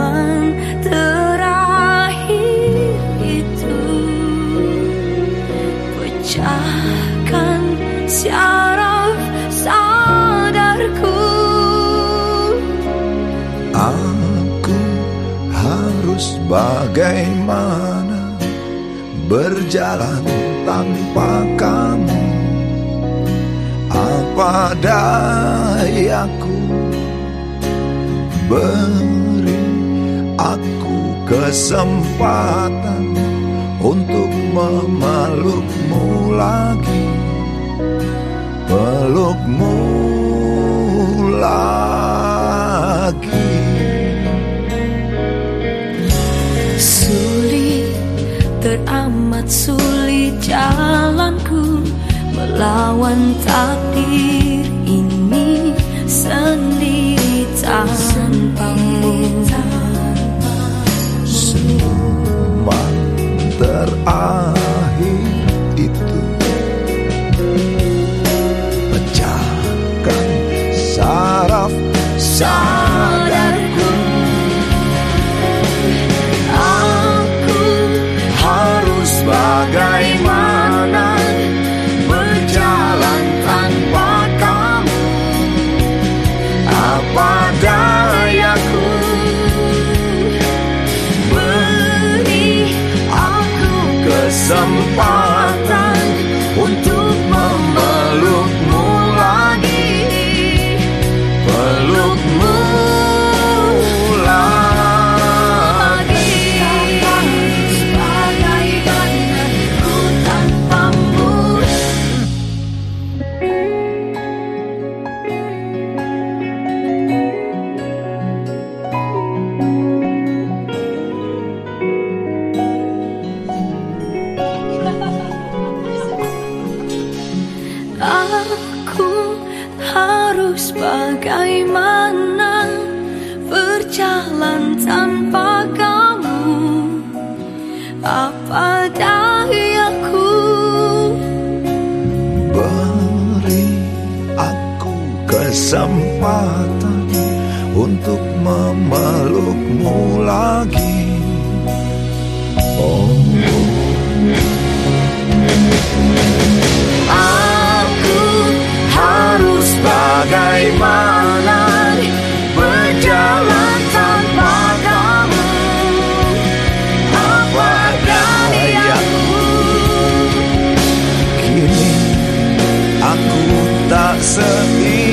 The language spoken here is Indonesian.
Senyuman terakhir itu. Pecahkan syaraf sadarku. Aku harus bagaimana Berjalan tanpa kamu? Apa dayaku kesempatan Untuk memelukmu lagi. Pelukmu lagi. Sulit, teramat sulit jalanku Melawan takdir ini sendiri. Tanpamu kesempatan bagaimana berjalan tanpa kamu? Apa dayaku Beri aku kesempatan Untuk memelukmu lagi. Oh tak seimbang